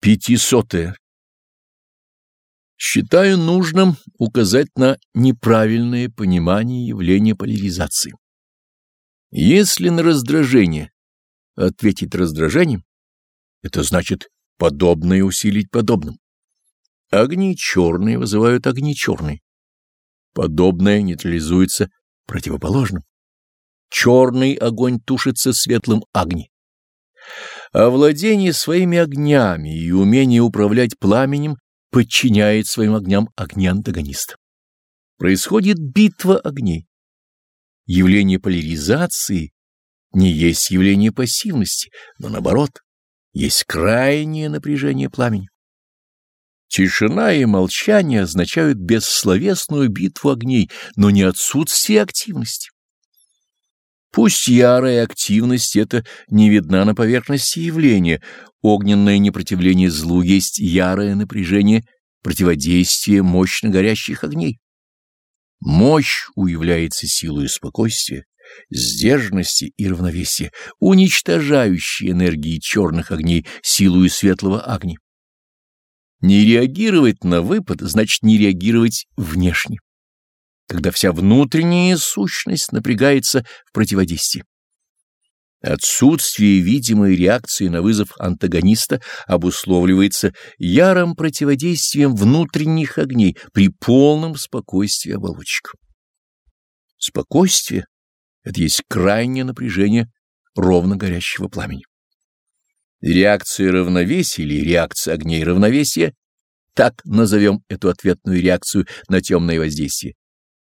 Пятисотое. Считаю нужным указать на неправильное понимание явления поляризации. Если на раздражение ответить раздражением, это значит подобное усилить подобным. Огни черные вызывают огни черные. Подобное нейтрализуется противоположным. Черный огонь тушится светлым огнем. Овладение своими огнями и умение управлять пламенем подчиняет своим огням огни антагониста. Происходит битва огней. Явление поляризации не есть явление пассивности, но наоборот, есть крайнее напряжение пламени. Тишина и молчание означают бессловесную битву огней, но не отсутствие активности. Пусть ярая активность это не видна на поверхности явления, огненное непротивление злу есть ярое напряжение противодействия мощно горящих огней. Мощь уявляется силой спокойствия, сдержанности и равновесия, уничтожающей энергии черных огней силою светлого огня. Не реагировать на выпад значит не реагировать внешне когда вся внутренняя сущность напрягается в противодействии. Отсутствие видимой реакции на вызов антагониста обусловливается ярым противодействием внутренних огней при полном спокойствии оболочек. Спокойствие — это есть крайнее напряжение ровно горящего пламени. Реакция равновесия или реакция огней равновесия — так назовем эту ответную реакцию на темное воздействие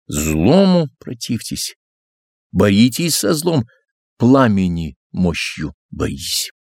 Злому противьтесь, боритесь со злом, пламени мощью боись.